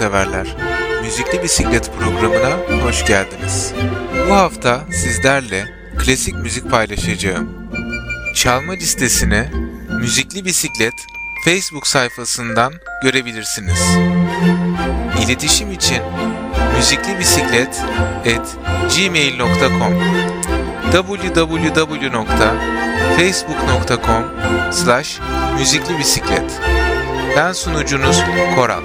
müzikseverler. Müzikli Bisiklet programına hoş geldiniz. Bu hafta sizlerle klasik müzik paylaşacağım. Çalma listesini Müzikli Bisiklet Facebook sayfasından görebilirsiniz. İletişim için müziklibisiklet@gmail.com www.facebook.com slash müziklibisiklet ben sunucunuz Koral.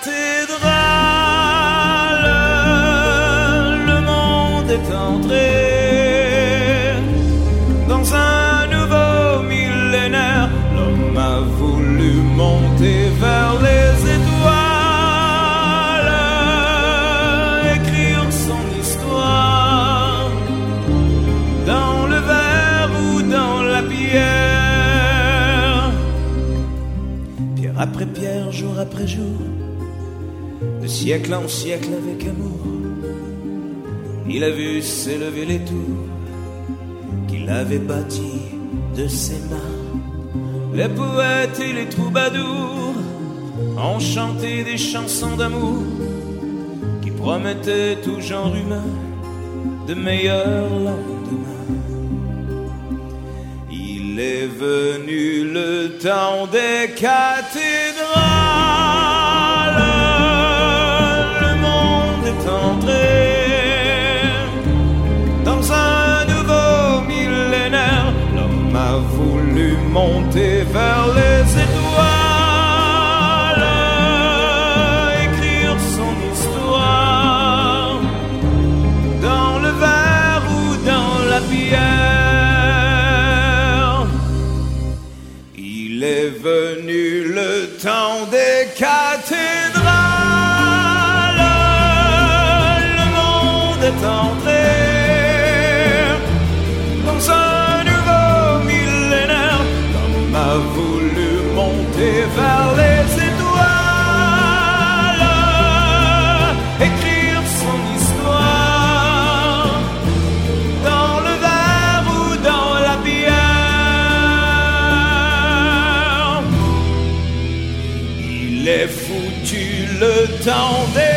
to siècle en siècle avec amour, il a vu s'élever les tours qu'il avait bâties de ses mains. Les poètes et les troubadours ont chanté des chansons d'amour qui promettaient tout genre humain de meilleurs lendemains. Il est venu le temps des cathédrales. monter vers les dawn. There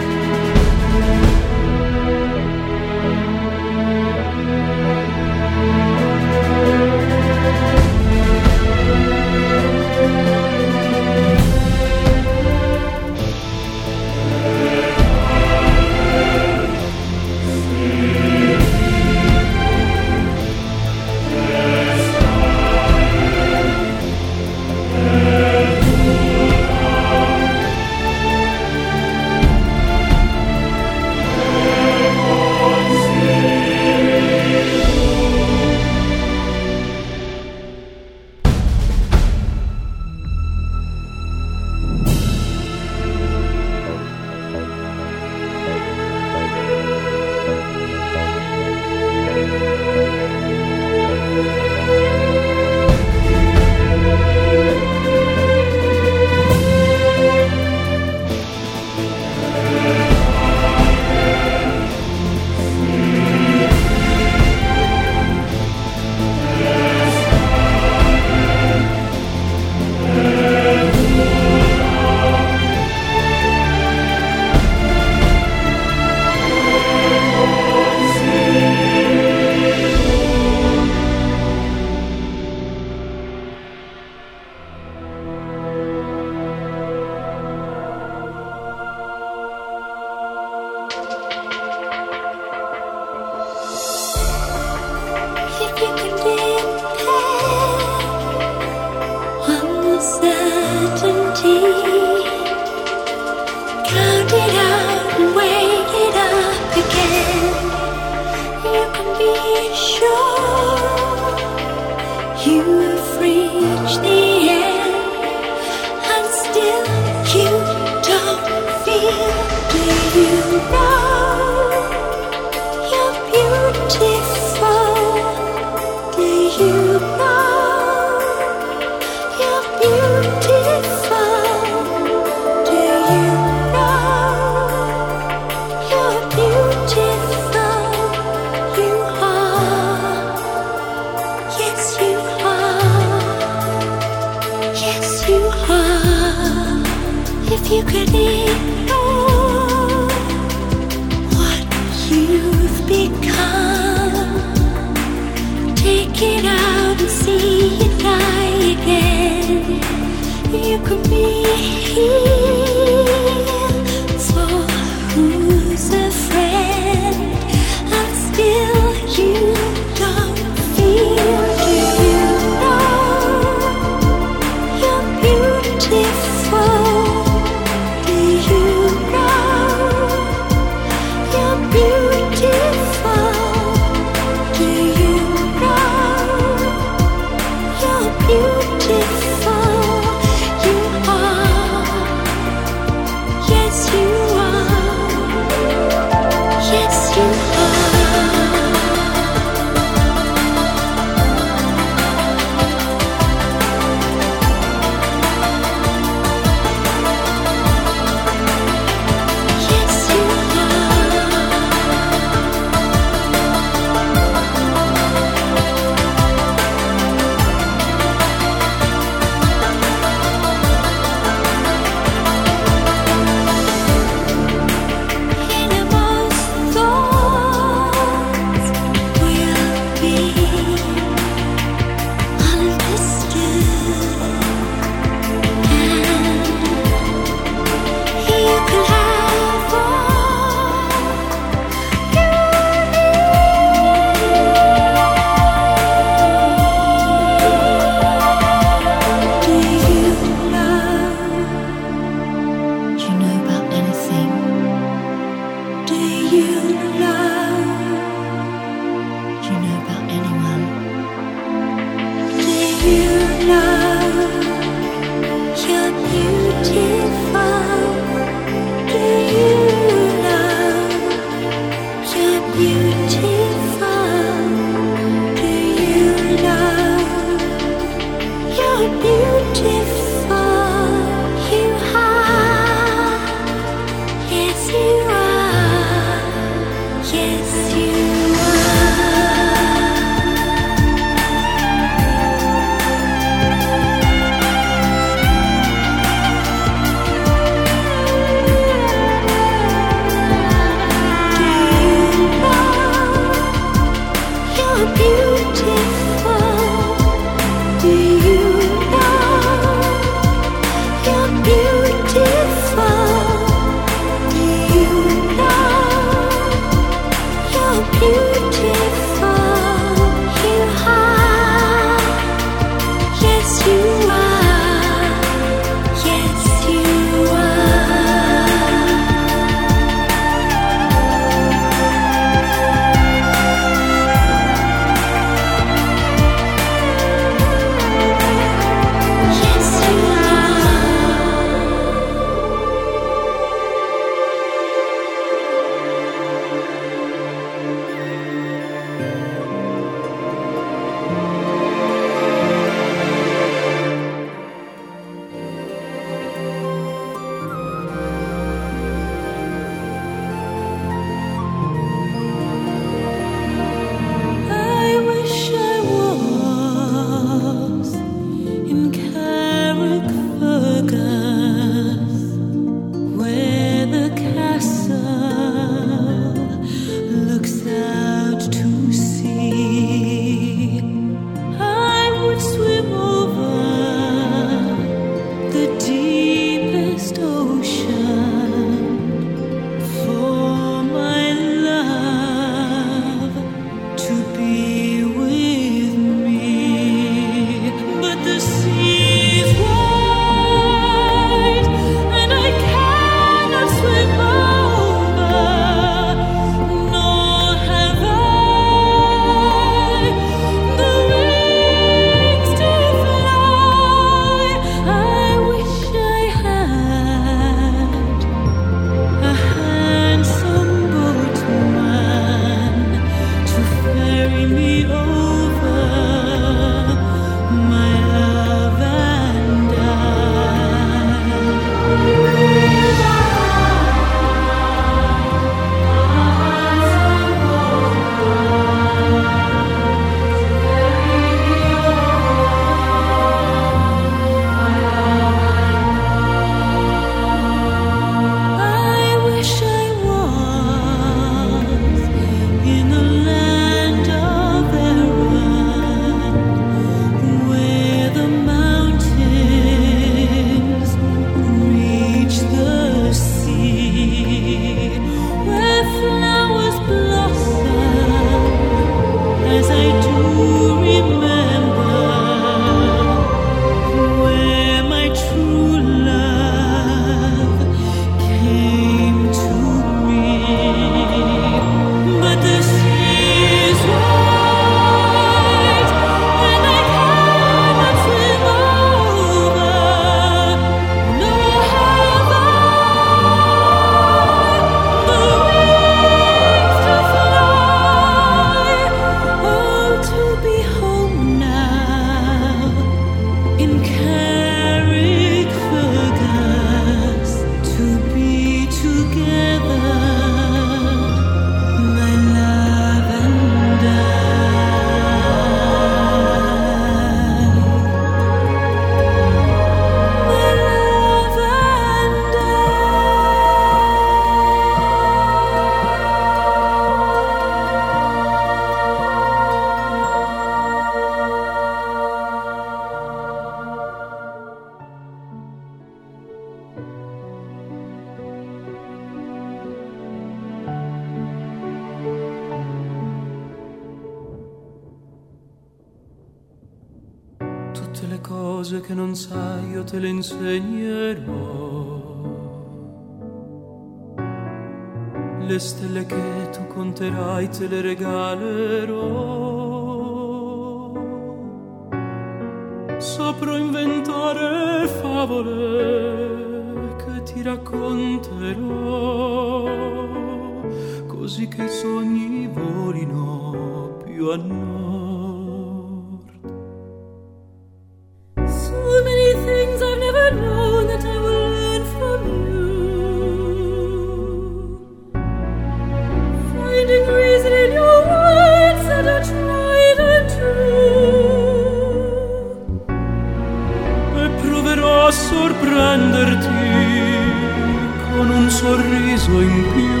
sorriso in più,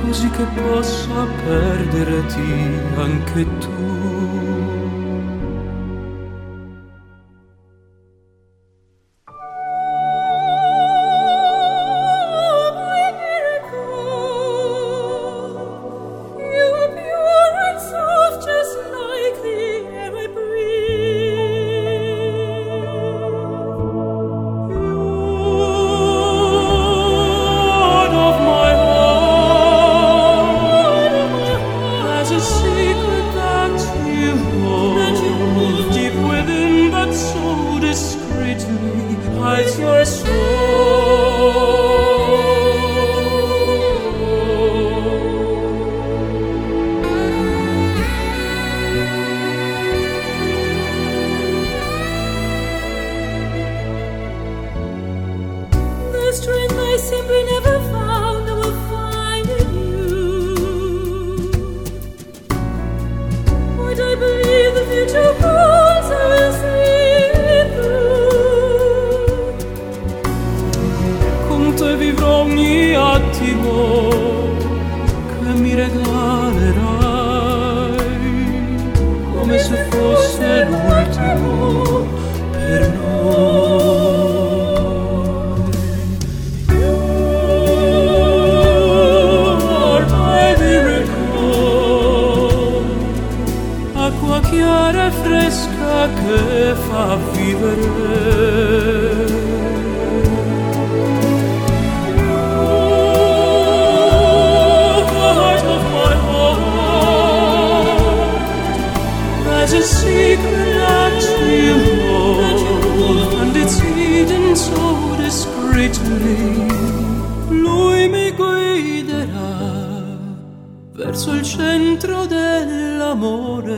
così che possa perderti anche tu. There's a secret that you hold, and it's hidden so discreetly. Lui mi guiderà verso il centro dell'amore.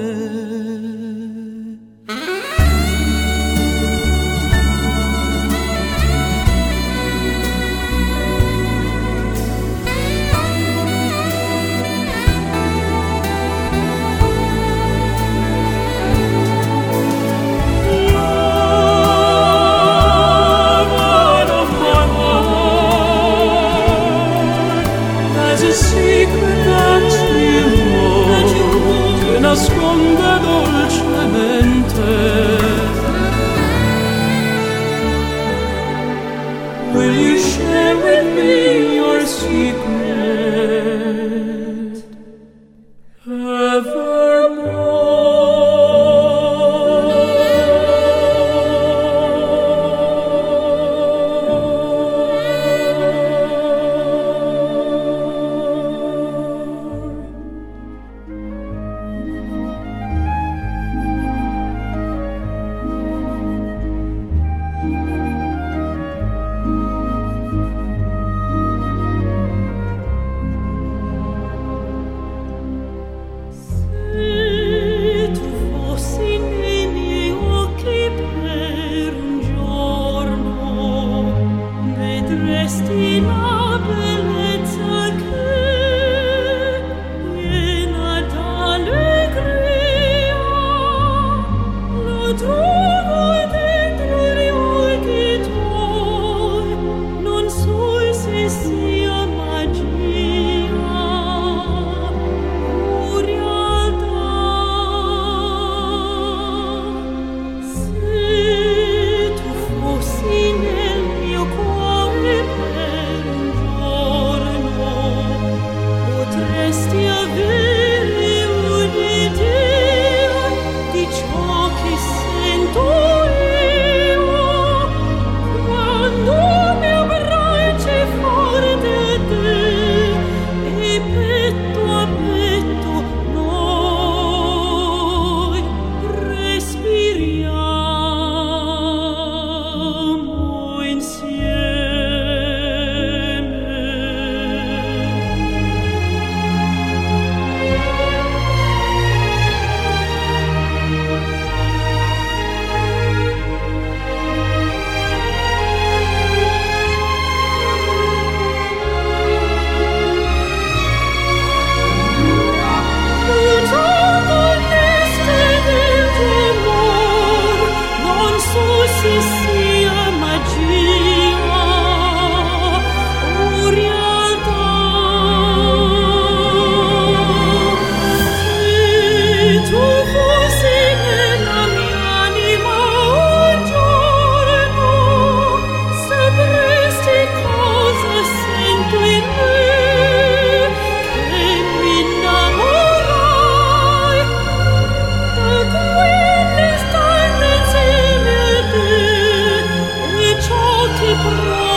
pro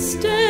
stay.